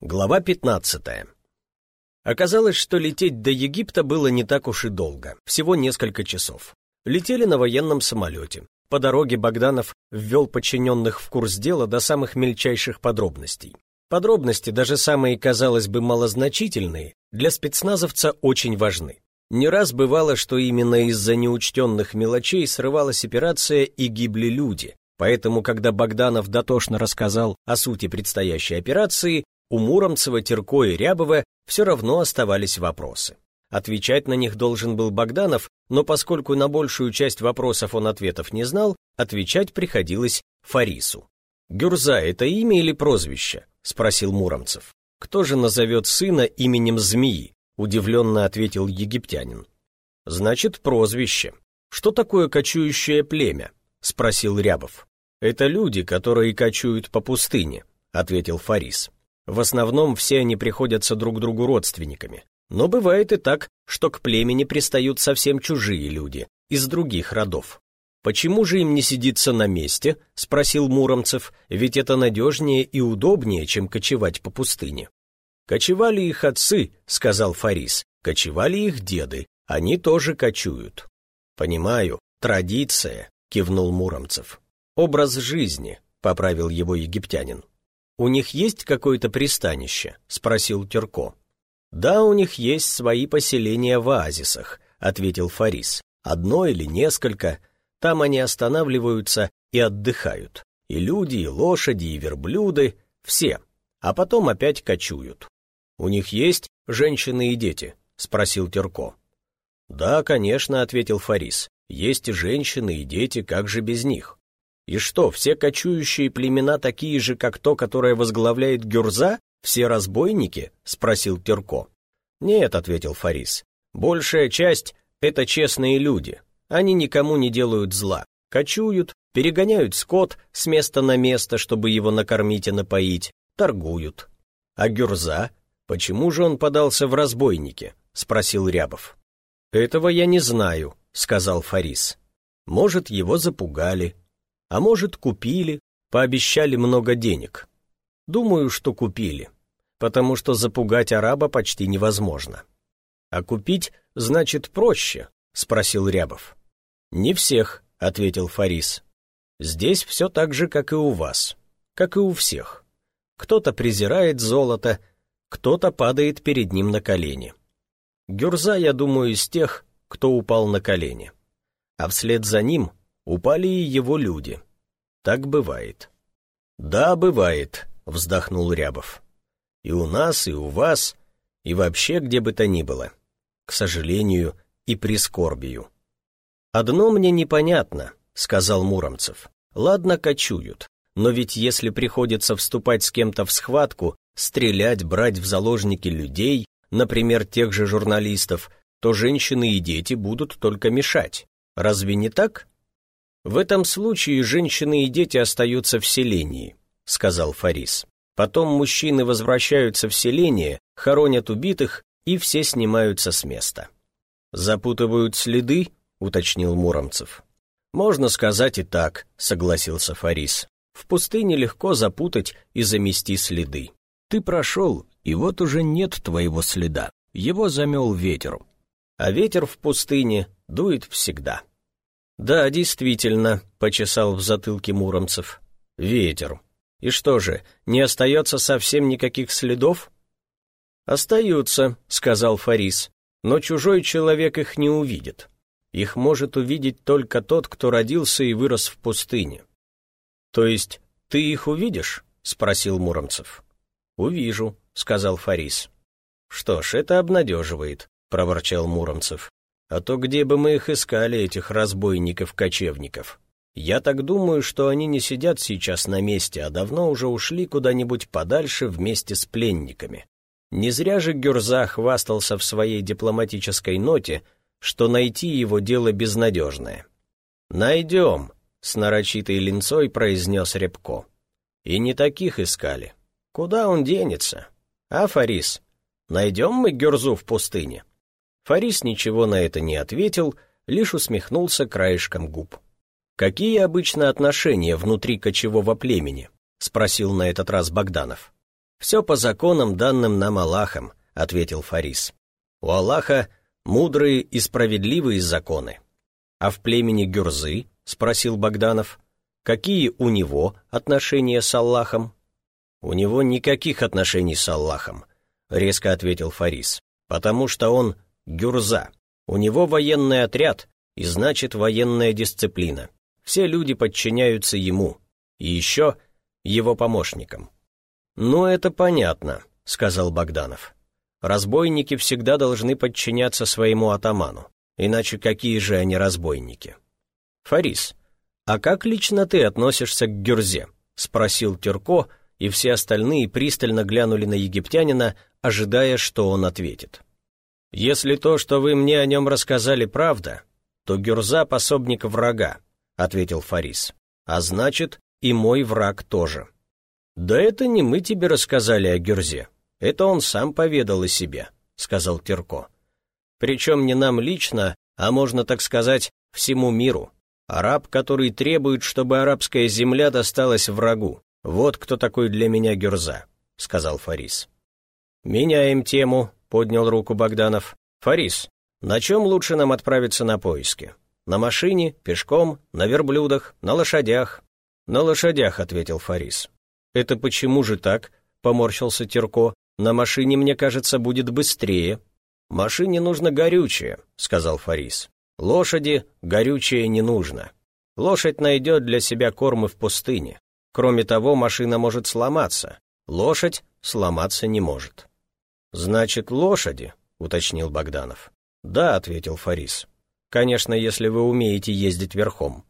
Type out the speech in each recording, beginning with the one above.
Глава 15. Оказалось, что лететь до Египта было не так уж и долго, всего несколько часов. Летели на военном самолете. По дороге Богданов ввел подчиненных в курс дела до самых мельчайших подробностей. Подробности, даже самые, казалось бы, малозначительные, для спецназовца очень важны. Не раз бывало, что именно из-за неучтенных мелочей срывалась операция и гибли люди, Поэтому, когда Богданов дотошно рассказал о сути предстоящей операции, у Муромцева, Терко и Рябова все равно оставались вопросы. Отвечать на них должен был Богданов, но поскольку на большую часть вопросов он ответов не знал, отвечать приходилось Фарису. «Гюрза — это имя или прозвище?» — спросил Муромцев. «Кто же назовет сына именем змеи?» — удивленно ответил египтянин. «Значит, прозвище. Что такое кочующее племя?» — спросил Рябов. «Это люди, которые кочуют по пустыне», — ответил Фарис. В основном все они приходятся друг другу родственниками. Но бывает и так, что к племени пристают совсем чужие люди, из других родов. «Почему же им не сидится на месте?» — спросил Муромцев, «ведь это надежнее и удобнее, чем кочевать по пустыне». «Кочевали их отцы», — сказал Фарис, «кочевали их деды, они тоже кочуют». «Понимаю, традиция», — кивнул Муромцев. «Образ жизни», — поправил его египтянин. «У них есть какое-то пристанище?» — спросил Терко. «Да, у них есть свои поселения в оазисах», — ответил Фарис. «Одно или несколько. Там они останавливаются и отдыхают. И люди, и лошади, и верблюды — все. А потом опять кочуют. У них есть женщины и дети?» — спросил Терко. «Да, конечно», — ответил Фарис. «Есть и женщины, и дети, как же без них?» И что, все кочующие племена такие же, как то, которое возглавляет Гюрза? Все разбойники? Спросил Терко. Нет, ответил Фарис. Большая часть — это честные люди. Они никому не делают зла. Кочуют, перегоняют скот с места на место, чтобы его накормить и напоить, торгуют. А Гюрза? Почему же он подался в разбойники? Спросил Рябов. Этого я не знаю, сказал Фарис. Может, его запугали, а может, купили, пообещали много денег. Думаю, что купили, потому что запугать араба почти невозможно. А купить, значит, проще, спросил Рябов. Не всех, ответил Фарис. Здесь все так же, как и у вас, как и у всех. Кто-то презирает золото, кто-то падает перед ним на колени. Гюрза, я думаю, из тех, кто упал на колени. А вслед за ним упали и его люди. Так бывает. Да, бывает, вздохнул Рябов. И у нас, и у вас, и вообще где бы то ни было. К сожалению, и прискорбию. «Одно мне непонятно», — сказал Муромцев. «Ладно, кочуют, но ведь если приходится вступать с кем-то в схватку, стрелять, брать в заложники людей, например, тех же журналистов, то женщины и дети будут только мешать. Разве не так? В этом случае женщины и дети остаются в селении, сказал Фарис. Потом мужчины возвращаются в селение, хоронят убитых и все снимаются с места. Запутывают следы, уточнил Муромцев. Можно сказать и так, согласился Фарис. В пустыне легко запутать и замести следы. Ты прошел, и вот уже нет твоего следа. Его замел ветер. А ветер в пустыне дует всегда. «Да, действительно», — почесал в затылке Муромцев. «Ветер. И что же, не остается совсем никаких следов?» «Остаются», — сказал Фарис, «но чужой человек их не увидит. Их может увидеть только тот, кто родился и вырос в пустыне». «То есть ты их увидишь?» — спросил Муромцев. «Увижу», — сказал Фарис. «Что ж, это обнадеживает», — проворчал Муромцев. А то где бы мы их искали, этих разбойников-кочевников? Я так думаю, что они не сидят сейчас на месте, а давно уже ушли куда-нибудь подальше вместе с пленниками. Не зря же Гюрза хвастался в своей дипломатической ноте, что найти его дело безнадежное. «Найдем», — с нарочитой линцой произнес Рябко. «И не таких искали. Куда он денется? А, Фарис, найдем мы Гюрзу в пустыне?» Фарис ничего на это не ответил, лишь усмехнулся краешком губ. «Какие обычно отношения внутри кочевого племени?» — спросил на этот раз Богданов. «Все по законам, данным нам Аллахом», — ответил Фарис. «У Аллаха мудрые и справедливые законы». «А в племени Гюрзы?» — спросил Богданов. «Какие у него отношения с Аллахом?» «У него никаких отношений с Аллахом», — резко ответил Фарис, «потому что он Гюрза. У него военный отряд, и значит военная дисциплина. Все люди подчиняются ему, и еще его помощникам». «Ну, это понятно», — сказал Богданов. «Разбойники всегда должны подчиняться своему атаману, иначе какие же они разбойники?» «Фарис, а как лично ты относишься к Гюрзе?» — спросил Тюрко, и все остальные пристально глянули на египтянина, ожидая, что он ответит. «Если то, что вы мне о нем рассказали, правда, то Гюрза — пособник врага», — ответил Фарис. «А значит, и мой враг тоже». «Да это не мы тебе рассказали о Гюрзе. Это он сам поведал о себе», — сказал Терко. «Причем не нам лично, а можно так сказать, всему миру. Араб, который требует, чтобы арабская земля досталась врагу. Вот кто такой для меня Гюрза», — сказал Фарис. «Меняем тему», — поднял руку Богданов. «Фарис, на чем лучше нам отправиться на поиски? На машине, пешком, на верблюдах, на лошадях?» «На лошадях», — ответил Фарис. «Это почему же так?» — поморщился Терко. «На машине, мне кажется, будет быстрее». «Машине нужно горючее», — сказал Фарис. «Лошади горючее не нужно. Лошадь найдет для себя кормы в пустыне. Кроме того, машина может сломаться. Лошадь сломаться не может». «Значит, лошади?» — уточнил Богданов. «Да», — ответил Фарис. «Конечно, если вы умеете ездить верхом».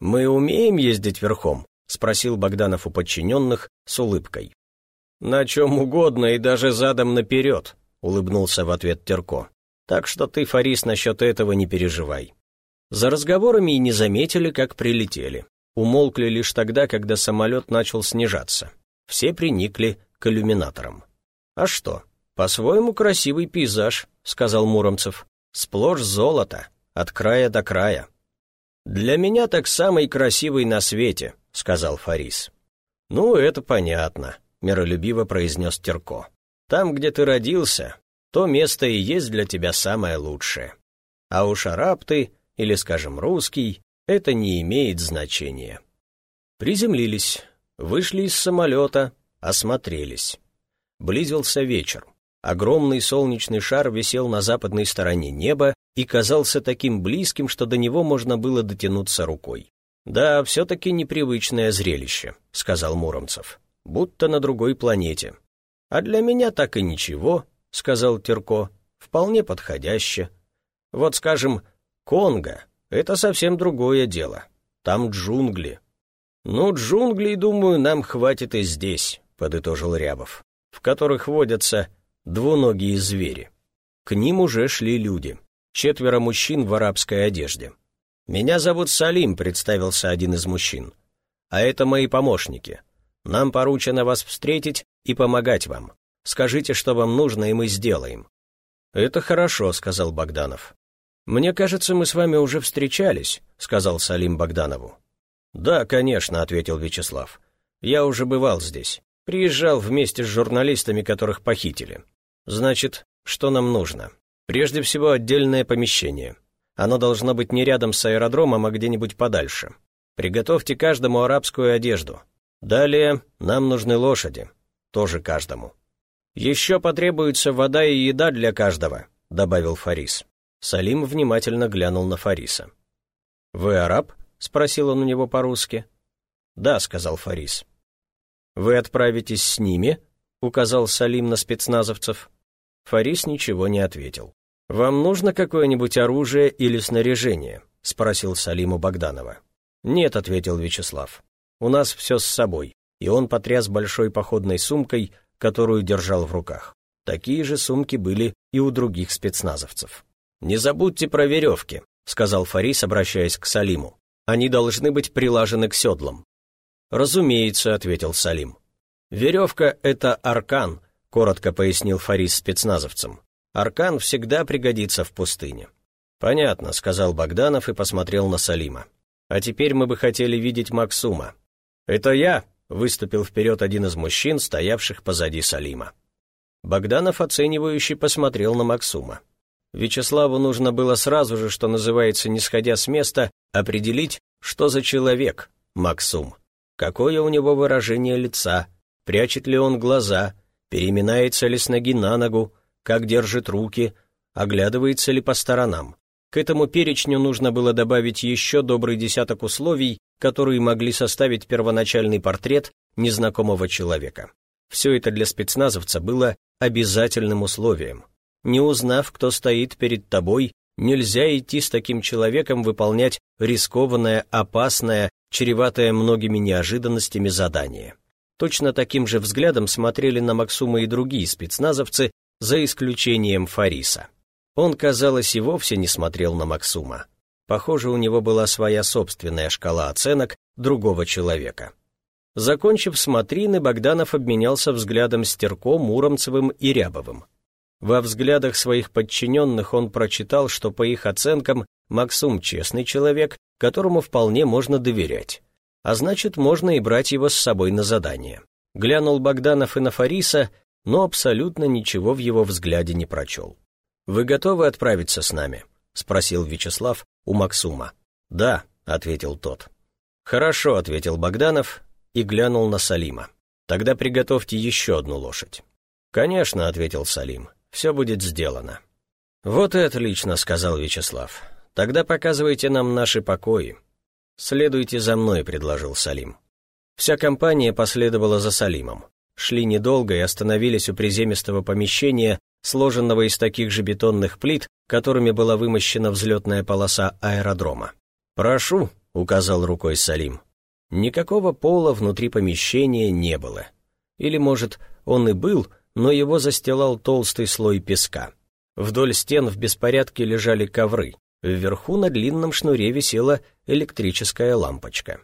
«Мы умеем ездить верхом?» — спросил Богданов у подчиненных с улыбкой. «На чем угодно и даже задом наперед», — улыбнулся в ответ Терко. «Так что ты, Фарис, насчет этого не переживай». За разговорами и не заметили, как прилетели. Умолкли лишь тогда, когда самолет начал снижаться. Все приникли к иллюминаторам. «А что? По-своему красивый пейзаж», — сказал Муромцев. «Сплошь золото, от края до края». «Для меня так самый красивый на свете», — сказал Фарис. «Ну, это понятно», — миролюбиво произнес Терко. «Там, где ты родился, то место и есть для тебя самое лучшее. А уж араб ты, или, скажем, русский, это не имеет значения». Приземлились, вышли из самолета, осмотрелись. Близился вечер. Огромный солнечный шар висел на западной стороне неба и казался таким близким, что до него можно было дотянуться рукой. «Да, все-таки непривычное зрелище», — сказал Муромцев, — «будто на другой планете». «А для меня так и ничего», — сказал Терко, — «вполне подходяще. Вот, скажем, Конго — это совсем другое дело. Там джунгли». «Ну, джунглей, думаю, нам хватит и здесь», — подытожил Рябов, «в которых водятся двуногие звери». К ним уже шли люди. Четверо мужчин в арабской одежде. «Меня зовут Салим», — представился один из мужчин. «А это мои помощники. Нам поручено вас встретить и помогать вам. Скажите, что вам нужно, и мы сделаем». «Это хорошо», — сказал Богданов. «Мне кажется, мы с вами уже встречались», — сказал Салим Богданову. «Да, конечно», — ответил Вячеслав. «Я уже бывал здесь. Приезжал вместе с журналистами, которых похитили. Значит, что нам нужно? Прежде всего, отдельное помещение. Оно должно быть не рядом с аэродромом, а где-нибудь подальше. Приготовьте каждому арабскую одежду. Далее нам нужны лошади. Тоже каждому. Еще потребуется вода и еда для каждого, добавил Фарис. Салим внимательно глянул на Фариса. «Вы араб?» — спросил он у него по-русски. «Да», — сказал Фарис. «Вы отправитесь с ними?» — указал Салим на спецназовцев. Фарис ничего не ответил. «Вам нужно какое-нибудь оружие или снаряжение?» — спросил Салиму Богданова. «Нет», — ответил Вячеслав. «У нас все с собой». И он потряс большой походной сумкой, которую держал в руках. Такие же сумки были и у других спецназовцев. «Не забудьте про веревки», — сказал Фарис, обращаясь к Салиму. «Они должны быть прилажены к седлам». «Разумеется», — ответил Салим. «Веревка — это аркан», — коротко пояснил Фарис спецназовцам. Аркан всегда пригодится в пустыне». «Понятно», — сказал Богданов и посмотрел на Салима. «А теперь мы бы хотели видеть Максума». «Это я», выступил вперед один из мужчин, стоявших позади Салима. Богданов оценивающе посмотрел на Максума. Вячеславу нужно было сразу же, что называется, не сходя с места, определить, что за человек Максум. Какое у него выражение лица, прячет ли он глаза, переминается ли с ноги на ногу, как держит руки, оглядывается ли по сторонам. К этому перечню нужно было добавить еще добрый десяток условий, которые могли составить первоначальный портрет незнакомого человека. Все это для спецназовца было обязательным условием. Не узнав, кто стоит перед тобой, нельзя идти с таким человеком выполнять рискованное, опасное, чреватое многими неожиданностями задание. Точно таким же взглядом смотрели на Максума и другие спецназовцы, за исключением Фариса. Он, казалось, и вовсе не смотрел на Максума. Похоже, у него была своя собственная шкала оценок другого человека. Закончив смотрины, Богданов обменялся взглядом с Терко, Муромцевым и Рябовым. Во взглядах своих подчиненных он прочитал, что по их оценкам Максум честный человек, которому вполне можно доверять. А значит, можно и брать его с собой на задание. Глянул Богданов и на Фариса, но абсолютно ничего в его взгляде не прочел. «Вы готовы отправиться с нами?» — спросил Вячеслав у Максума. «Да», — ответил тот. «Хорошо», — ответил Богданов и глянул на Салима. «Тогда приготовьте еще одну лошадь». «Конечно», — ответил Салим, — «все будет сделано». «Вот и отлично», — сказал Вячеслав. «Тогда показывайте нам наши покои». «Следуйте за мной», — предложил Салим. Вся компания последовала за Салимом. Шли недолго и остановились у приземистого помещения, сложенного из таких же бетонных плит, которыми была вымощена взлетная полоса аэродрома. «Прошу», — указал рукой Салим. Никакого пола внутри помещения не было. Или, может, он и был, но его застилал толстый слой песка. Вдоль стен в беспорядке лежали ковры. Вверху на длинном шнуре висела электрическая лампочка.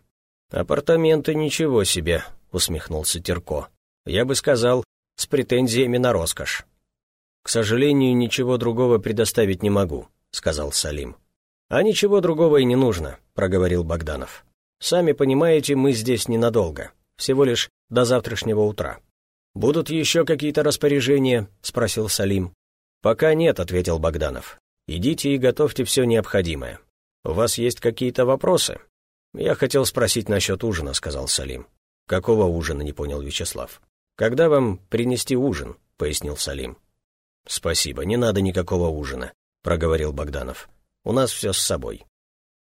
«Апартаменты ничего себе», — усмехнулся Терко. «Я бы сказал, с претензиями на роскошь». «К сожалению, ничего другого предоставить не могу», — сказал Салим. «А ничего другого и не нужно», — проговорил Богданов. Сами понимаете, мы здесь ненадолго, всего лишь до завтрашнего утра. «Будут еще какие-то распоряжения?» — спросил Салим. «Пока нет», — ответил Богданов. «Идите и готовьте все необходимое. У вас есть какие-то вопросы?» «Я хотел спросить насчет ужина», — сказал Салим. «Какого ужина?» — не понял Вячеслав. «Когда вам принести ужин?» — пояснил Салим. «Спасибо, не надо никакого ужина», — проговорил Богданов. «У нас все с собой».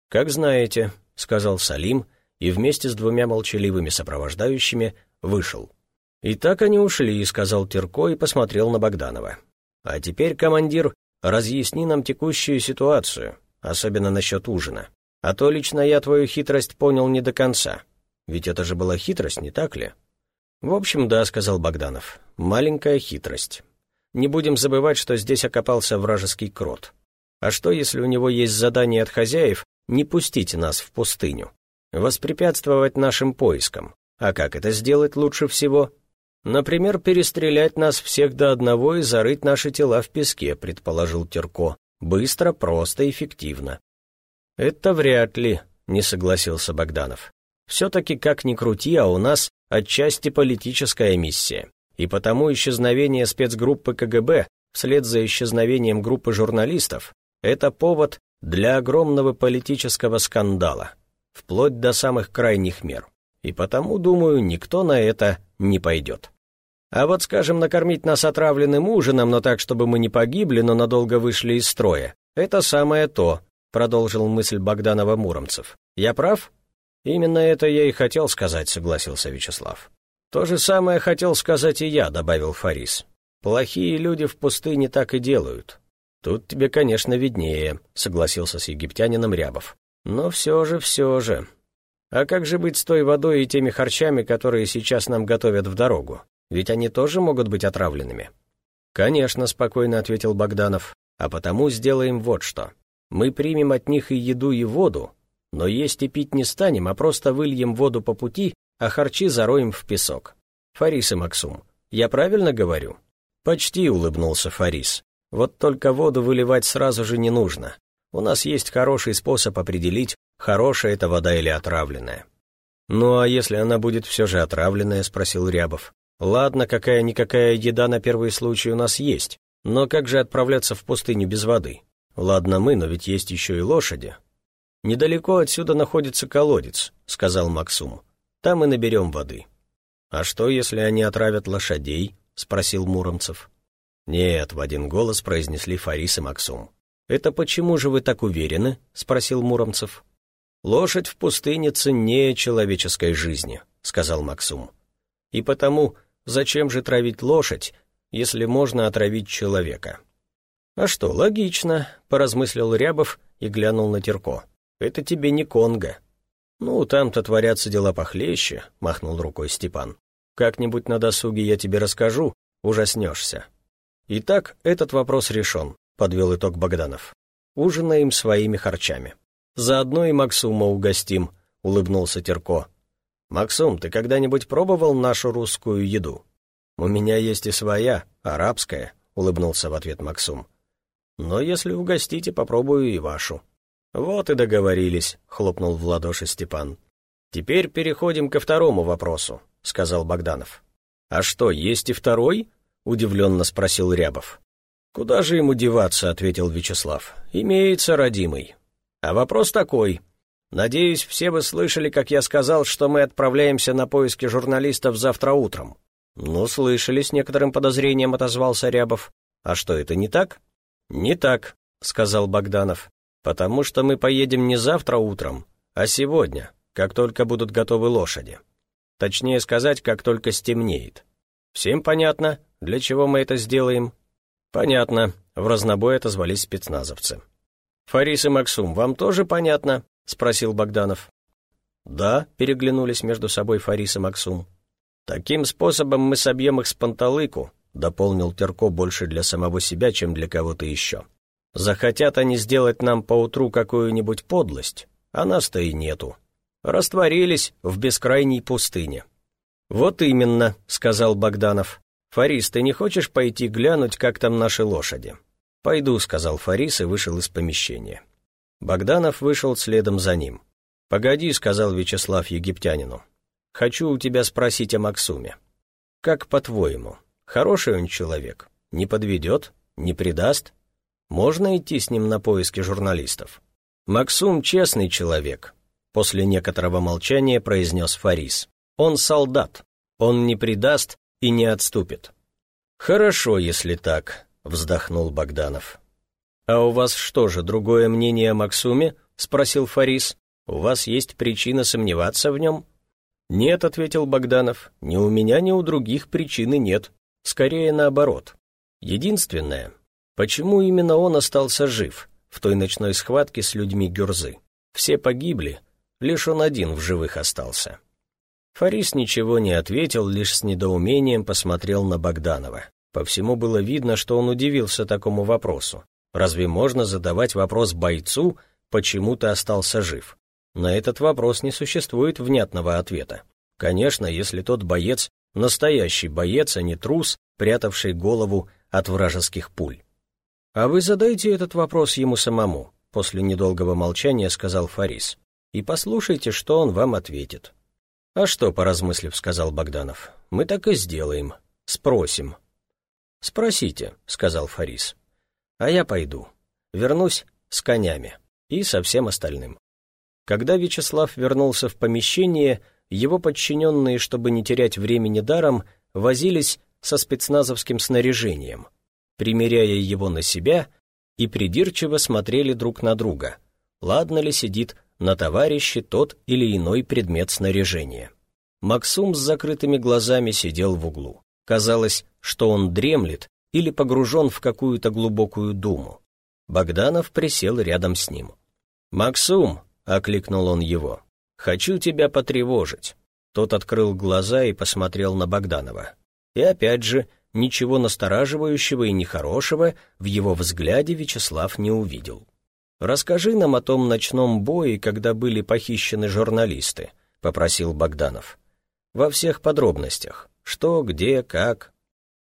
«Как знаете», — сказал Салим, и вместе с двумя молчаливыми сопровождающими вышел. «И так они ушли», — сказал Терко и посмотрел на Богданова. «А теперь, командир, разъясни нам текущую ситуацию, особенно насчет ужина. А то лично я твою хитрость понял не до конца. Ведь это же была хитрость, не так ли?» «В общем, да», — сказал Богданов. «Маленькая хитрость. Не будем забывать, что здесь окопался вражеский крот. А что, если у него есть задание от хозяев не пустить нас в пустыню? воспрепятствовать нашим поискам. А как это сделать лучше всего? Например, перестрелять нас всех до одного и зарыть наши тела в песке, предположил Терко. Быстро, просто, эффективно. Это вряд ли, не согласился Богданов. Все-таки как ни крути, а у нас отчасти политическая миссия. И потому исчезновение спецгруппы КГБ вслед за исчезновением группы журналистов – это повод для огромного политического скандала вплоть до самых крайних мер. И потому, думаю, никто на это не пойдет. А вот, скажем, накормить нас отравленным ужином, но так, чтобы мы не погибли, но надолго вышли из строя, это самое то, продолжил мысль Богданова Муромцев. Я прав? Именно это я и хотел сказать, согласился Вячеслав. То же самое хотел сказать и я, добавил Фарис. Плохие люди в пустыне так и делают. Тут тебе, конечно, виднее, согласился с египтянином Рябов. Но все же, все же. А как же быть с той водой и теми харчами, которые сейчас нам готовят в дорогу? Ведь они тоже могут быть отравленными. Конечно, спокойно ответил Богданов. А потому сделаем вот что. Мы примем от них и еду, и воду, но есть и пить не станем, а просто выльем воду по пути, а харчи зароем в песок. Фарис и Максум, я правильно говорю? Почти улыбнулся Фарис. Вот только воду выливать сразу же не нужно. У нас есть хороший способ определить, хорошая это вода или отравленная. «Ну а если она будет все же отравленная?» — спросил Рябов. «Ладно, какая-никакая еда на первый случай у нас есть, но как же отправляться в пустыню без воды? Ладно мы, но ведь есть еще и лошади». «Недалеко отсюда находится колодец», — сказал Максум. «Там и наберем воды». «А что, если они отравят лошадей?» — спросил Муромцев. «Нет», — в один голос произнесли Фарис и Максум. «Это почему же вы так уверены?» — спросил Муромцев. «Лошадь в пустыне ценнее человеческой жизни», — сказал Максум. «И потому, зачем же травить лошадь, если можно отравить человека?» «А что, логично», — поразмыслил Рябов и глянул на Терко. «Это тебе не Конго». «Ну, там-то творятся дела похлеще», — махнул рукой Степан. «Как-нибудь на досуге я тебе расскажу, ужаснешься». «Итак, этот вопрос решен», — подвел итог Богданов. «Ужинаем своими харчами». Заодно и Максума угостим», — улыбнулся Терко. «Максум, ты когда-нибудь пробовал нашу русскую еду?» «У меня есть и своя, арабская», — улыбнулся в ответ Максум. «Но если угостите, попробую и вашу». «Вот и договорились», — хлопнул в ладоши Степан. «Теперь переходим ко второму вопросу», — сказал Богданов. «А что, есть и второй?» — удивленно спросил Рябов. «Куда же ему деваться?» — ответил Вячеслав. «Имеется родимый. А вопрос такой. Надеюсь, все вы слышали, как я сказал, что мы отправляемся на поиски журналистов завтра утром. Ну, слышали, с некоторым подозрением отозвался Рябов. А что, это не так? Не так, сказал Богданов. Потому что мы поедем не завтра утром, а сегодня, как только будут готовы лошади. Точнее сказать, как только стемнеет. Всем понятно, для чего мы это сделаем? Понятно, в разнобой отозвались спецназовцы. «Фарис и Максум, вам тоже понятно?» — спросил Богданов. «Да», — переглянулись между собой Фарис и Максум. «Таким способом мы собьем их с панталыку», — дополнил Терко больше для самого себя, чем для кого-то еще. «Захотят они сделать нам поутру какую-нибудь подлость, а нас-то и нету. Растворились в бескрайней пустыне». «Вот именно», — сказал Богданов. «Фарис, ты не хочешь пойти глянуть, как там наши лошади?» «Пойду», — сказал Фарис и вышел из помещения. Богданов вышел следом за ним. «Погоди», — сказал Вячеслав египтянину. «Хочу у тебя спросить о Максуме. Как по-твоему, хороший он человек? Не подведет? Не предаст? Можно идти с ним на поиски журналистов?» «Максум честный человек», — после некоторого молчания произнес Фарис. «Он солдат. Он не предаст и не отступит». «Хорошо, если так», — вздохнул Богданов. «А у вас что же, другое мнение о Максуме?» — спросил Фарис. «У вас есть причина сомневаться в нем?» «Нет», — ответил Богданов, — «ни у меня, ни у других причины нет. Скорее наоборот. Единственное, почему именно он остался жив в той ночной схватке с людьми Гюрзы? Все погибли, лишь он один в живых остался». Фарис ничего не ответил, лишь с недоумением посмотрел на Богданова. По всему было видно, что он удивился такому вопросу. Разве можно задавать вопрос бойцу, почему ты остался жив? На этот вопрос не существует внятного ответа. Конечно, если тот боец — настоящий боец, а не трус, прятавший голову от вражеских пуль. «А вы задайте этот вопрос ему самому», — после недолгого молчания сказал Фарис. «И послушайте, что он вам ответит». «А что, поразмыслив, — сказал Богданов, — мы так и сделаем. Спросим, «Спросите», — сказал Фарис. «А я пойду. Вернусь с конями и со всем остальным». Когда Вячеслав вернулся в помещение, его подчиненные, чтобы не терять времени даром, возились со спецназовским снаряжением, примеряя его на себя и придирчиво смотрели друг на друга, ладно ли сидит на товарище тот или иной предмет снаряжения. Максум с закрытыми глазами сидел в углу. Казалось, что он дремлет или погружен в какую-то глубокую думу. Богданов присел рядом с ним. «Максум!» — окликнул он его. «Хочу тебя потревожить». Тот открыл глаза и посмотрел на Богданова. И опять же, ничего настораживающего и нехорошего в его взгляде Вячеслав не увидел. «Расскажи нам о том ночном бое, когда были похищены журналисты», — попросил Богданов. «Во всех подробностях. Что, где, как?»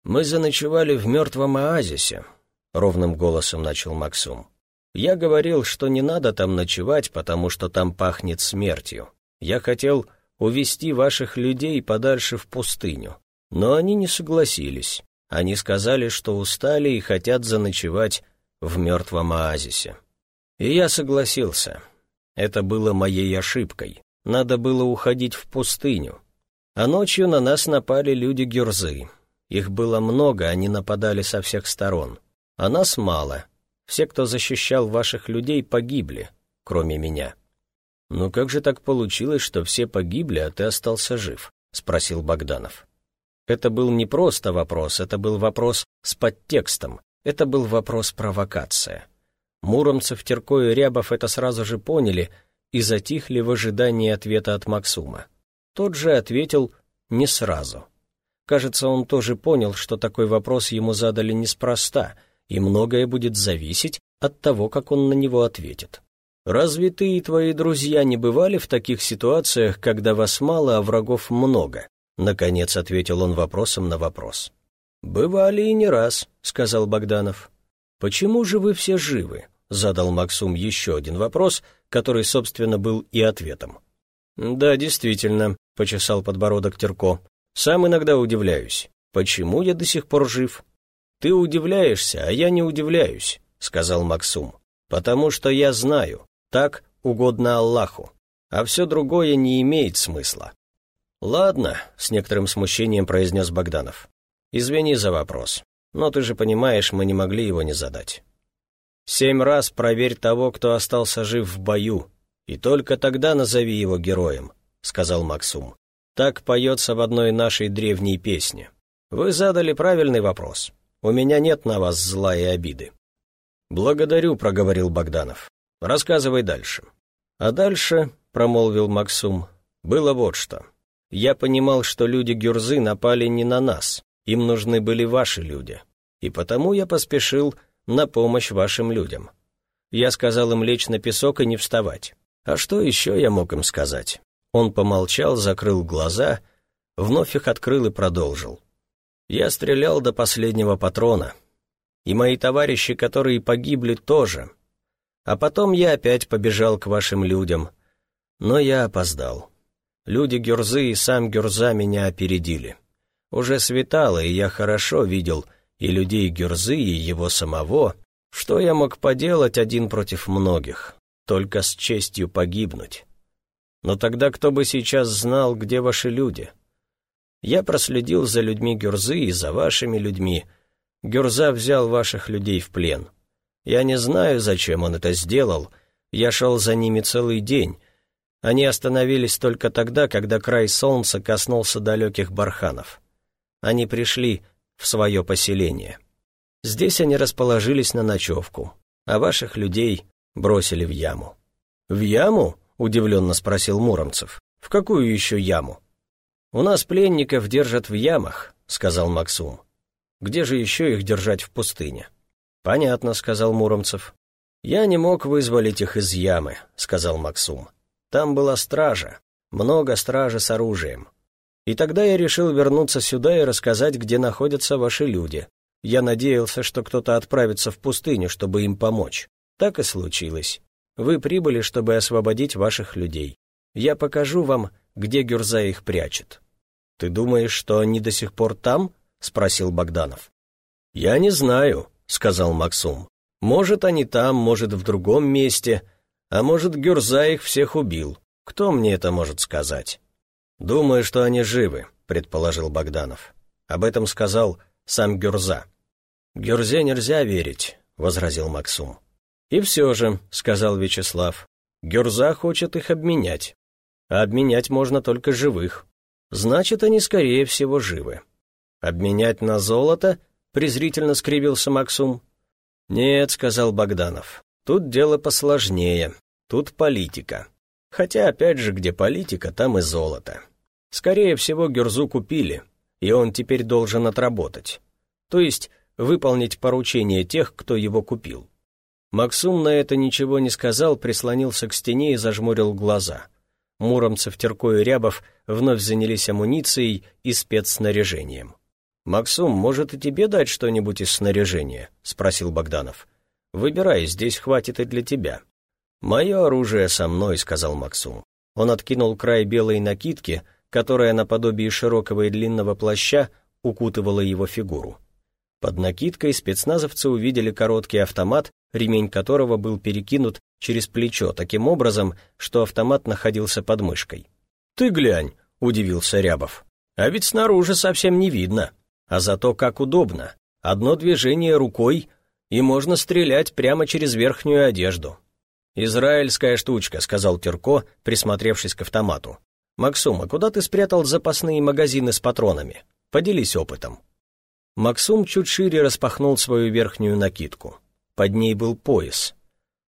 «Мы заночевали в мертвом оазисе», — ровным голосом начал Максум. «Я говорил, что не надо там ночевать, потому что там пахнет смертью. Я хотел увести ваших людей подальше в пустыню. Но они не согласились. Они сказали, что устали и хотят заночевать в мертвом оазисе. И я согласился. Это было моей ошибкой. Надо было уходить в пустыню. А ночью на нас напали люди Гюрзы. Их было много, они нападали со всех сторон. А нас мало. Все, кто защищал ваших людей, погибли, кроме меня. «Ну как же так получилось, что все погибли, а ты остался жив?» — спросил Богданов. Это был не просто вопрос, это был вопрос с подтекстом, это был вопрос-провокация. Муромцев, Терко и Рябов это сразу же поняли и затихли в ожидании ответа от Максума. Тот же ответил не сразу. Кажется, он тоже понял, что такой вопрос ему задали неспроста, и многое будет зависеть от того, как он на него ответит. «Разве ты и твои друзья не бывали в таких ситуациях, когда вас мало, а врагов много?» Наконец ответил он вопросом на вопрос. «Бывали и не раз», — сказал Богданов. «Почему же вы все живы?» — задал Максум еще один вопрос, который, собственно, был и ответом. «Да, действительно», — почесал подбородок Терко. «Сам иногда удивляюсь. Почему я до сих пор жив?» «Ты удивляешься, а я не удивляюсь», — сказал Максум. «Потому что я знаю, так угодно Аллаху, а все другое не имеет смысла. «Ладно», — с некоторым смущением произнес Богданов. «Извини за вопрос, но ты же понимаешь, мы не могли его не задать. Семь раз проверь того, кто остался жив в бою, и только тогда назови его героем», — сказал Максум. «Так поется в одной нашей древней песне. Вы задали правильный вопрос. У меня нет на вас зла и обиды». «Благодарю», — проговорил Богданов. «Рассказывай дальше». «А дальше», — промолвил Максум, — «было вот что». Я понимал, что люди Гюрзы напали не на нас, им нужны были ваши люди. И потому я поспешил на помощь вашим людям. Я сказал им лечь на песок и не вставать. А что еще я мог им сказать? Он помолчал, закрыл глаза, вновь их открыл и продолжил. Я стрелял до последнего патрона. И мои товарищи, которые погибли, тоже. А потом я опять побежал к вашим людям. Но я опоздал. Люди Гюрзы и сам Гюрза меня опередили. Уже светало, и я хорошо видел и людей Гюрзы, и его самого. Что я мог поделать один против многих? Только с честью погибнуть. Но тогда кто бы сейчас знал, где ваши люди? Я проследил за людьми Гюрзы и за вашими людьми. Гюрза взял ваших людей в плен. Я не знаю, зачем он это сделал. Я шел за ними целый день, они остановились только тогда, когда край солнца коснулся далеких барханов. Они пришли в свое поселение. Здесь они расположились на ночевку, а ваших людей бросили в яму. «В яму?» — удивленно спросил Муромцев. «В какую еще яму?» «У нас пленников держат в ямах», — сказал Максум. «Где же еще их держать в пустыне?» «Понятно», — сказал Муромцев. «Я не мог вызволить их из ямы», — сказал Максум. Там была стража, много стражи с оружием. И тогда я решил вернуться сюда и рассказать, где находятся ваши люди. Я надеялся, что кто-то отправится в пустыню, чтобы им помочь. Так и случилось. Вы прибыли, чтобы освободить ваших людей. Я покажу вам, где Гюрза их прячет. Ты думаешь, что они до сих пор там? спросил Богданов. Я не знаю, сказал Максум. Может, они там, может, в другом месте. А может, Гюрза их всех убил? Кто мне это может сказать? Думаю, что они живы, предположил Богданов. Об этом сказал сам Гюрза. Гюрзе нельзя верить, возразил Максум. И все же, сказал Вячеслав, Гюрза хочет их обменять. А обменять можно только живых. Значит, они, скорее всего, живы. Обменять на золото? презрительно скривился Максум. Нет, сказал Богданов. Тут дело посложнее, тут политика. Хотя, опять же, где политика, там и золото. Скорее всего, Гюрзу купили, и он теперь должен отработать. То есть выполнить поручение тех, кто его купил. Максум на это ничего не сказал, прислонился к стене и зажмурил глаза. Муромцев, Терко и Рябов вновь занялись амуницией и спецснаряжением. «Максум, может и тебе дать что-нибудь из снаряжения?» — спросил Богданов. «Выбирай, здесь хватит и для тебя». «Мое оружие со мной», — сказал Максум. Он откинул край белой накидки, которая наподобие широкого и длинного плаща укутывала его фигуру. Под накидкой спецназовцы увидели короткий автомат, ремень которого был перекинут через плечо таким образом, что автомат находился под мышкой. «Ты глянь», — удивился Рябов. «А ведь снаружи совсем не видно. А зато как удобно. Одно движение рукой, и можно стрелять прямо через верхнюю одежду». «Израильская штучка», — сказал Терко, присмотревшись к автомату. «Максум, а куда ты спрятал запасные магазины с патронами? Поделись опытом». Максум чуть шире распахнул свою верхнюю накидку. Под ней был пояс.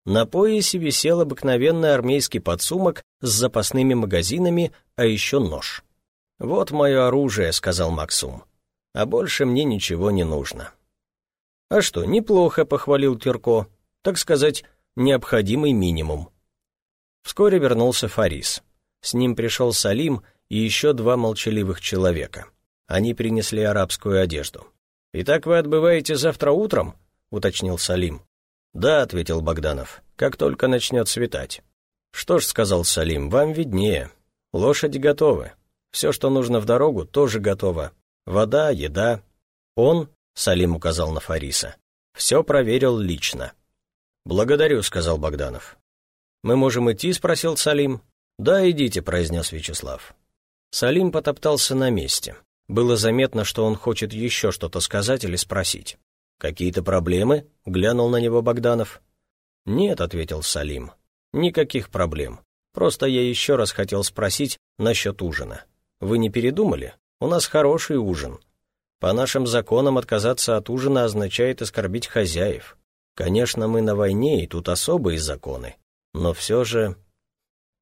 На поясе висел обыкновенный армейский подсумок с запасными магазинами, а еще нож. «Вот мое оружие», — сказал Максум. «А больше мне ничего не нужно». «А что, неплохо», — похвалил Терко. «Так сказать, необходимый минимум». Вскоре вернулся Фарис. С ним пришел Салим и еще два молчаливых человека. Они принесли арабскую одежду. «Итак вы отбываете завтра утром?» — уточнил Салим. «Да», — ответил Богданов, — «как только начнет светать». «Что ж», — сказал Салим, — «вам виднее. Лошади готовы. Все, что нужно в дорогу, тоже готово. Вода, еда». Он, — Салим указал на Фариса, — все проверил лично. «Благодарю», — сказал Богданов. «Мы можем идти?» — спросил Салим. «Да, идите», — произнес Вячеслав. Салим потоптался на месте. Было заметно, что он хочет еще что-то сказать или спросить. «Какие-то проблемы?» — глянул на него Богданов. «Нет», — ответил Салим. «Никаких проблем. Просто я еще раз хотел спросить насчет ужина. Вы не передумали? У нас хороший ужин. По нашим законам отказаться от ужина означает оскорбить хозяев. Конечно, мы на войне, и тут особые законы. Но все же...»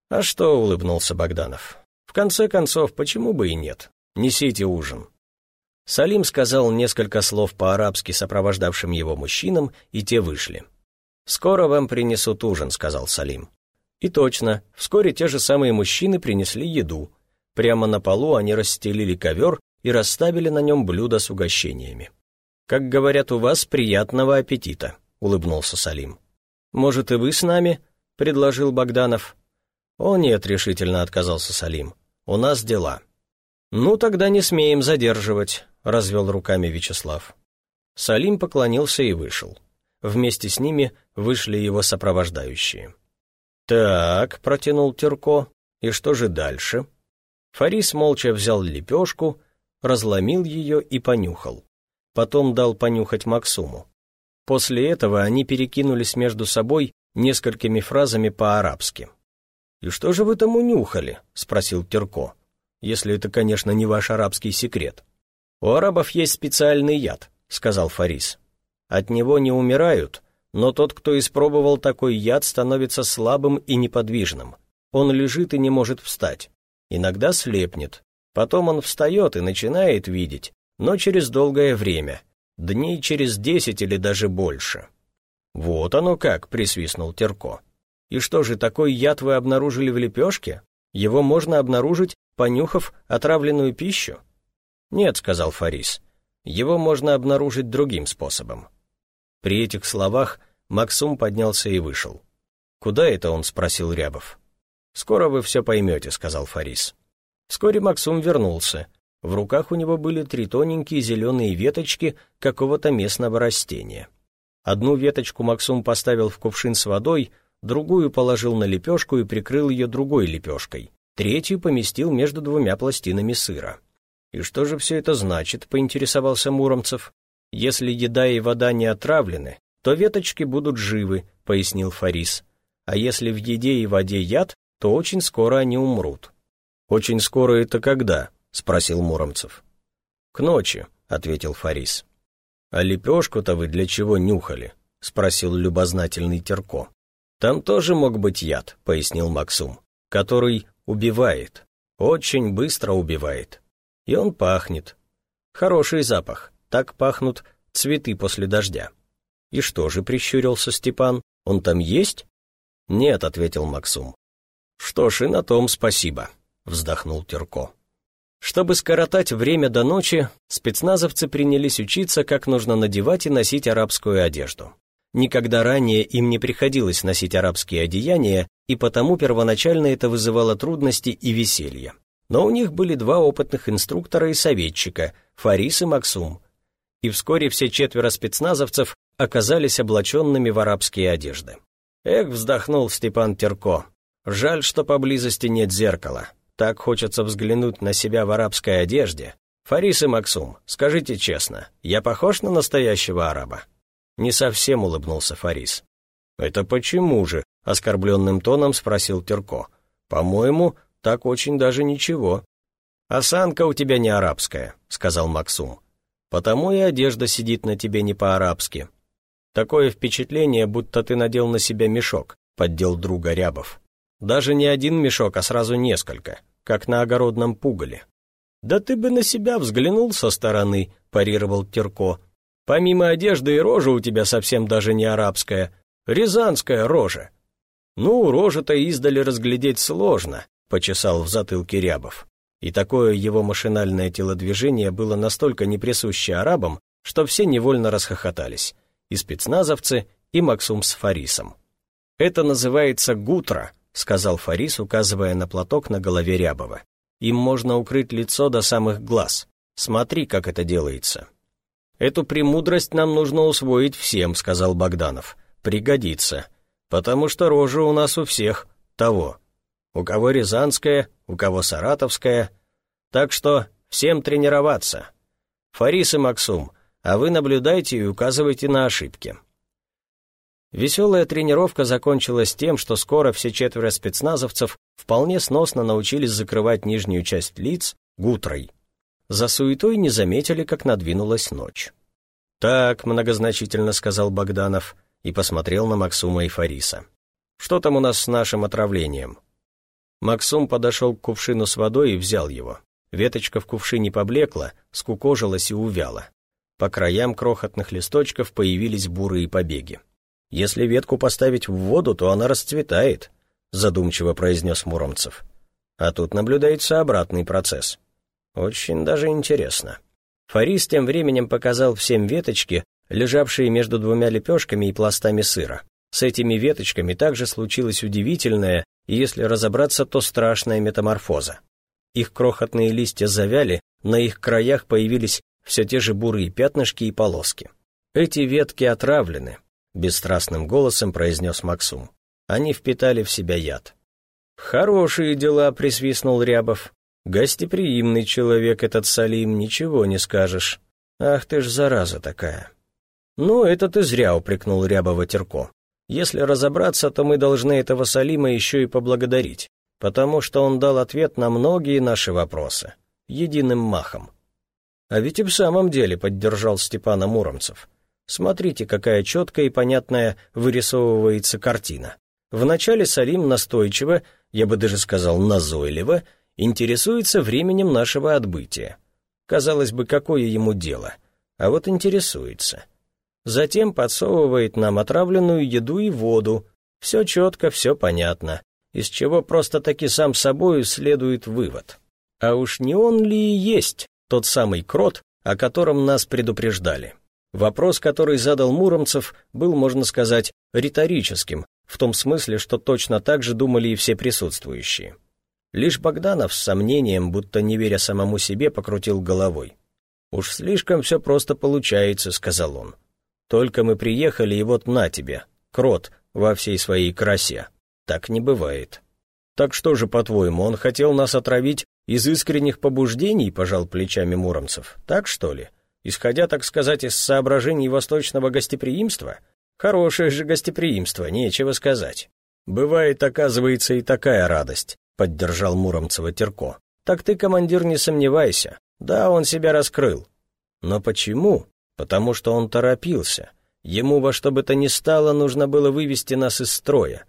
«А что?» — улыбнулся Богданов. «В конце концов, почему бы и нет? Несите ужин». Салим сказал несколько слов по-арабски сопровождавшим его мужчинам, и те вышли. «Скоро вам принесут ужин», — сказал Салим. И точно, вскоре те же самые мужчины принесли еду. Прямо на полу они расстелили ковер и расставили на нем блюда с угощениями. «Как говорят у вас, приятного аппетита», — улыбнулся Салим. «Может, и вы с нами?» — предложил Богданов. «О нет», — решительно отказался Салим. «У нас дела». «Ну, тогда не смеем задерживать», — развел руками Вячеслав. Салим поклонился и вышел. Вместе с ними вышли его сопровождающие. «Так», — протянул Терко, — «и что же дальше?» Фарис молча взял лепешку, разломил ее и понюхал. Потом дал понюхать Максуму. После этого они перекинулись между собой несколькими фразами по-арабски. «И что же вы там унюхали?» — спросил Терко если это, конечно, не ваш арабский секрет. «У арабов есть специальный яд», — сказал Фарис. «От него не умирают, но тот, кто испробовал такой яд, становится слабым и неподвижным. Он лежит и не может встать. Иногда слепнет. Потом он встает и начинает видеть, но через долгое время, дней через десять или даже больше». «Вот оно как», — присвистнул Терко. «И что же, такой яд вы обнаружили в лепешке? Его можно обнаружить понюхав отравленную пищу? Нет, сказал Фарис, его можно обнаружить другим способом. При этих словах Максум поднялся и вышел. «Куда это он?» — спросил Рябов. «Скоро вы все поймете», — сказал Фарис. Вскоре Максум вернулся. В руках у него были три тоненькие зеленые веточки какого-то местного растения. Одну веточку Максум поставил в кувшин с водой, другую положил на лепешку и прикрыл ее другой лепешкой третью поместил между двумя пластинами сыра. «И что же все это значит?» — поинтересовался Муромцев. «Если еда и вода не отравлены, то веточки будут живы», — пояснил Фарис. «А если в еде и воде яд, то очень скоро они умрут». «Очень скоро это когда?» — спросил Муромцев. «К ночи», — ответил Фарис. «А лепешку-то вы для чего нюхали?» — спросил любознательный Терко. «Там тоже мог быть яд», — пояснил Максум, «который убивает, очень быстро убивает. И он пахнет. Хороший запах, так пахнут цветы после дождя. И что же, прищурился Степан, он там есть? Нет, ответил Максум. Что ж, и на том спасибо, вздохнул Терко. Чтобы скоротать время до ночи, спецназовцы принялись учиться, как нужно надевать и носить арабскую одежду. Никогда ранее им не приходилось носить арабские одеяния, и потому первоначально это вызывало трудности и веселье. Но у них были два опытных инструктора и советчика, Фарис и Максум. И вскоре все четверо спецназовцев оказались облаченными в арабские одежды. Эх, вздохнул Степан Терко. Жаль, что поблизости нет зеркала. Так хочется взглянуть на себя в арабской одежде. Фарис и Максум, скажите честно, я похож на настоящего араба? Не совсем улыбнулся Фарис. «Это почему же?» — оскорбленным тоном спросил Терко. «По-моему, так очень даже ничего». «Осанка у тебя не арабская», — сказал Максум. «Потому и одежда сидит на тебе не по-арабски. Такое впечатление, будто ты надел на себя мешок», — поддел друга Рябов. «Даже не один мешок, а сразу несколько, как на огородном пугале». «Да ты бы на себя взглянул со стороны», — парировал Терко. Помимо одежды и рожа у тебя совсем даже не арабская, рязанская рожа. Ну, рожа-то издали разглядеть сложно, почесал в затылке Рябов. И такое его машинальное телодвижение было настолько неприсуще арабам, что все невольно расхохотались, и спецназовцы, и Максум с Фарисом. «Это называется гутра», — сказал Фарис, указывая на платок на голове Рябова. «Им можно укрыть лицо до самых глаз. Смотри, как это делается». «Эту премудрость нам нужно усвоить всем», — сказал Богданов. «Пригодится. Потому что рожа у нас у всех того. У кого рязанская, у кого саратовская. Так что всем тренироваться. Фарис и Максум, а вы наблюдайте и указывайте на ошибки». Веселая тренировка закончилась тем, что скоро все четверо спецназовцев вполне сносно научились закрывать нижнюю часть лиц гутрой. За суетой не заметили, как надвинулась ночь. «Так», — многозначительно сказал Богданов и посмотрел на Максума и Фариса. «Что там у нас с нашим отравлением?» Максум подошел к кувшину с водой и взял его. Веточка в кувшине поблекла, скукожилась и увяла. По краям крохотных листочков появились бурые побеги. «Если ветку поставить в воду, то она расцветает», — задумчиво произнес Муромцев. «А тут наблюдается обратный процесс». Очень даже интересно. Фарис тем временем показал всем веточки, лежавшие между двумя лепешками и пластами сыра. С этими веточками также случилась удивительная, и если разобраться, то страшная метаморфоза. Их крохотные листья завяли, на их краях появились все те же бурые пятнышки и полоски. «Эти ветки отравлены», — бесстрастным голосом произнес Максум. Они впитали в себя яд. «Хорошие дела», — присвистнул Рябов. Гостеприимный человек этот Салим, ничего не скажешь. Ах ты ж зараза такая. Ну, это ты зря упрекнул Рябова Терко. Если разобраться, то мы должны этого Салима еще и поблагодарить, потому что он дал ответ на многие наши вопросы. Единым махом. А ведь и в самом деле поддержал Степана Муромцев. Смотрите, какая четкая и понятная вырисовывается картина. Вначале Салим настойчиво, я бы даже сказал назойливо, интересуется временем нашего отбытия. Казалось бы, какое ему дело? А вот интересуется. Затем подсовывает нам отравленную еду и воду. Все четко, все понятно. Из чего просто-таки сам собою следует вывод. А уж не он ли и есть тот самый крот, о котором нас предупреждали? Вопрос, который задал Муромцев, был, можно сказать, риторическим, в том смысле, что точно так же думали и все присутствующие. Лишь Богданов с сомнением, будто не веря самому себе, покрутил головой. «Уж слишком все просто получается», — сказал он. «Только мы приехали, и вот на тебе, крот во всей своей красе. Так не бывает». «Так что же, по-твоему, он хотел нас отравить из искренних побуждений?» — пожал плечами Муромцев. «Так что ли? Исходя, так сказать, из соображений восточного гостеприимства? Хорошее же гостеприимство, нечего сказать. Бывает, оказывается, и такая радость. — поддержал Муромцева Терко. «Так ты, командир, не сомневайся. Да, он себя раскрыл. Но почему? Потому что он торопился. Ему во что бы то ни стало нужно было вывести нас из строя.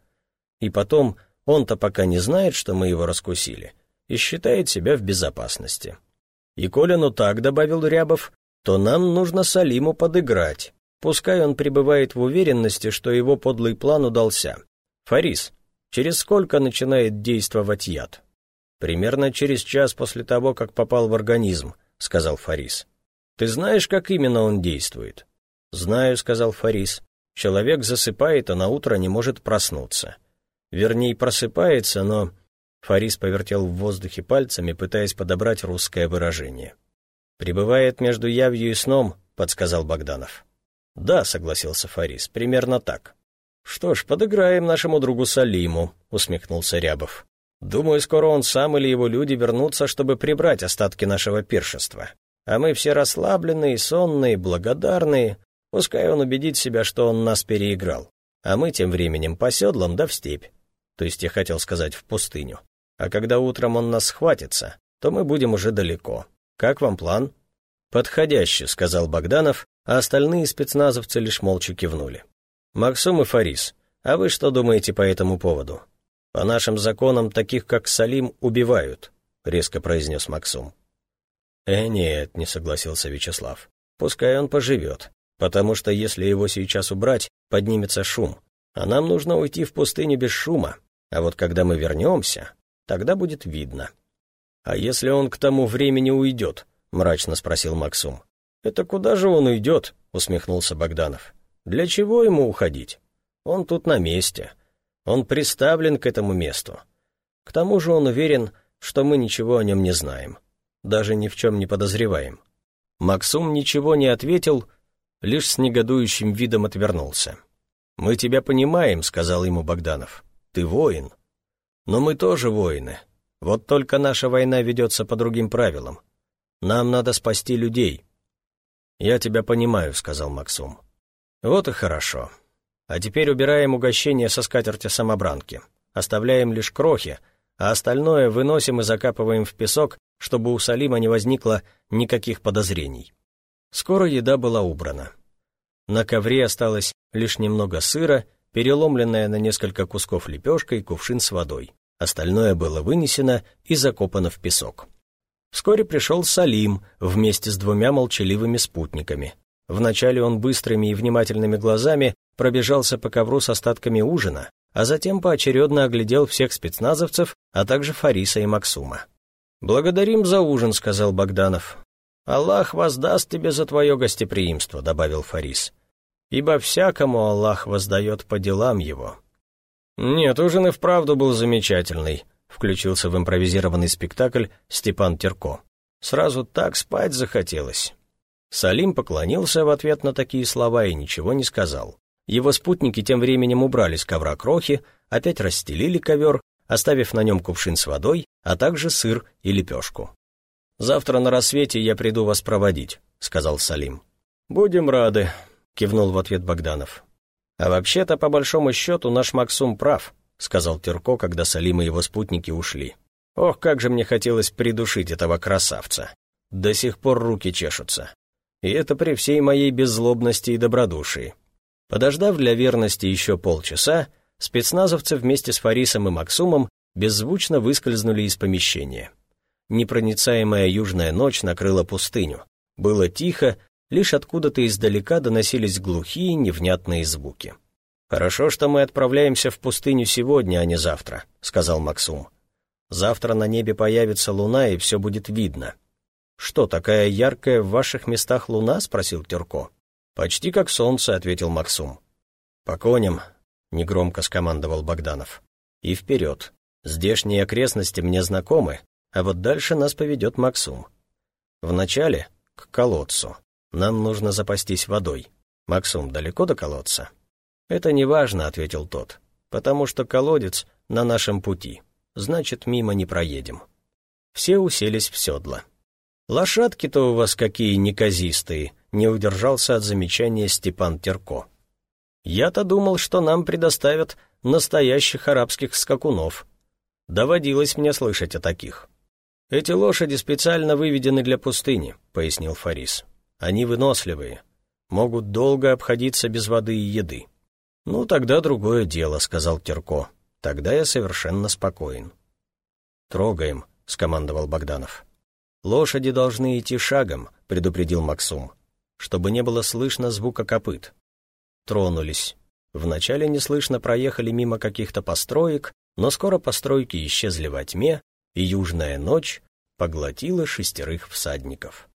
И потом, он-то пока не знает, что мы его раскусили, и считает себя в безопасности. И коли ну так, — добавил Рябов, — то нам нужно Салиму подыграть. Пускай он пребывает в уверенности, что его подлый план удался. Фарис, Через сколько начинает действовать яд? Примерно через час после того, как попал в организм, сказал Фарис. Ты знаешь, как именно он действует? Знаю, сказал Фарис. Человек засыпает, а на утро не может проснуться. Вернее, просыпается, но... Фарис повертел в воздухе пальцами, пытаясь подобрать русское выражение. «Пребывает между явью и сном», — подсказал Богданов. «Да», — согласился Фарис, — «примерно так». «Что ж, подыграем нашему другу Салиму», — усмехнулся Рябов. «Думаю, скоро он сам или его люди вернутся, чтобы прибрать остатки нашего пиршества. А мы все расслабленные, сонные, благодарные. Пускай он убедит себя, что он нас переиграл. А мы тем временем по седлам да в степь. То есть я хотел сказать в пустыню. А когда утром он нас схватится, то мы будем уже далеко. Как вам план?» «Подходяще», — сказал Богданов, а остальные спецназовцы лишь молча кивнули. «Максум и Фарис, а вы что думаете по этому поводу?» «По нашим законам таких, как Салим, убивают», — резко произнес Максум. «Э, нет», — не согласился Вячеслав. «Пускай он поживет, потому что если его сейчас убрать, поднимется шум, а нам нужно уйти в пустыню без шума, а вот когда мы вернемся, тогда будет видно». «А если он к тому времени уйдет?» — мрачно спросил Максум. «Это куда же он уйдет?» — усмехнулся Богданов. Для чего ему уходить? Он тут на месте. Он приставлен к этому месту. К тому же он уверен, что мы ничего о нем не знаем. Даже ни в чем не подозреваем. Максум ничего не ответил, лишь с негодующим видом отвернулся. «Мы тебя понимаем», — сказал ему Богданов. «Ты воин». «Но мы тоже воины. Вот только наша война ведется по другим правилам. Нам надо спасти людей». «Я тебя понимаю», — сказал Максум. Вот и хорошо. А теперь убираем угощение со скатерти самобранки. Оставляем лишь крохи, а остальное выносим и закапываем в песок, чтобы у Салима не возникло никаких подозрений. Скоро еда была убрана. На ковре осталось лишь немного сыра, переломленная на несколько кусков лепешка и кувшин с водой. Остальное было вынесено и закопано в песок. Вскоре пришел Салим вместе с двумя молчаливыми спутниками. Вначале он быстрыми и внимательными глазами пробежался по ковру с остатками ужина, а затем поочередно оглядел всех спецназовцев, а также Фариса и Максума. «Благодарим за ужин», — сказал Богданов. «Аллах воздаст тебе за твое гостеприимство», — добавил Фарис. «Ибо всякому Аллах воздает по делам его». «Нет, ужин и вправду был замечательный», — включился в импровизированный спектакль Степан Терко. «Сразу так спать захотелось». Салим поклонился в ответ на такие слова и ничего не сказал. Его спутники тем временем убрали с ковра крохи, опять расстелили ковер, оставив на нем кувшин с водой, а также сыр и лепешку. «Завтра на рассвете я приду вас проводить», — сказал Салим. «Будем рады», — кивнул в ответ Богданов. «А вообще-то, по большому счету, наш Максум прав», — сказал Терко, когда Салим и его спутники ушли. «Ох, как же мне хотелось придушить этого красавца! До сих пор руки чешутся. И это при всей моей беззлобности и добродушии. Подождав для верности еще полчаса, спецназовцы вместе с Фарисом и Максумом беззвучно выскользнули из помещения. Непроницаемая южная ночь накрыла пустыню. Было тихо, лишь откуда-то издалека доносились глухие, невнятные звуки. «Хорошо, что мы отправляемся в пустыню сегодня, а не завтра», — сказал Максум. «Завтра на небе появится луна, и все будет видно. «Что, такая яркая в ваших местах луна?» — спросил Терко. «Почти как солнце», — ответил Максум. «По коням», — негромко скомандовал Богданов. «И вперед. Здешние окрестности мне знакомы, а вот дальше нас поведет Максум. Вначале к колодцу. Нам нужно запастись водой. Максум, далеко до колодца?» «Это не важно», — ответил тот, «потому что колодец на нашем пути. Значит, мимо не проедем». Все уселись в седла. «Лошадки-то у вас какие неказистые», — не удержался от замечания Степан Терко. «Я-то думал, что нам предоставят настоящих арабских скакунов. Доводилось мне слышать о таких». «Эти лошади специально выведены для пустыни», — пояснил Фарис. «Они выносливые, могут долго обходиться без воды и еды». «Ну, тогда другое дело», — сказал Терко. «Тогда я совершенно спокоен». «Трогаем», — скомандовал Богданов. «Лошади должны идти шагом», — предупредил Максум, чтобы не было слышно звука копыт. Тронулись. Вначале неслышно проехали мимо каких-то построек, но скоро постройки исчезли во тьме, и южная ночь поглотила шестерых всадников.